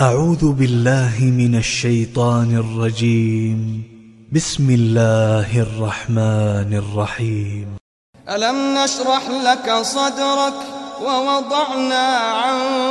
أعوذ بالله من الشيطان الرجيم. بسم الله الرحمن الرحيم. ألم نشرح لك صدرك ووضعنا عنك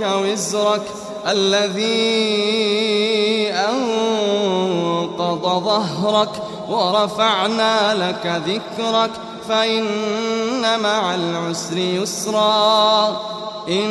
وزرك الذي أنقض ظهرك ورفعنا لك ذكرك فإن مع العسر يسرا إن